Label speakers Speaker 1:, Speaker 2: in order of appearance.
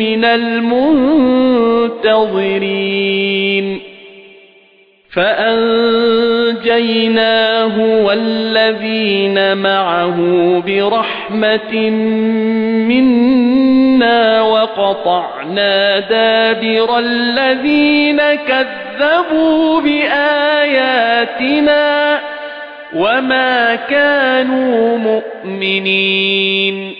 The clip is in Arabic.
Speaker 1: مِّنَ الْمُنتَظِرِينَ فَأَنجَيْنَاهُ وَالَّذِينَ مَعَهُ بِرَحْمَةٍ مِنَّا وَقَطَعْنَا دَابِرَ الَّذِينَ كَذَّبُوا بِآيَاتِنَا وَمَا كَانُوا مُؤْمِنِينَ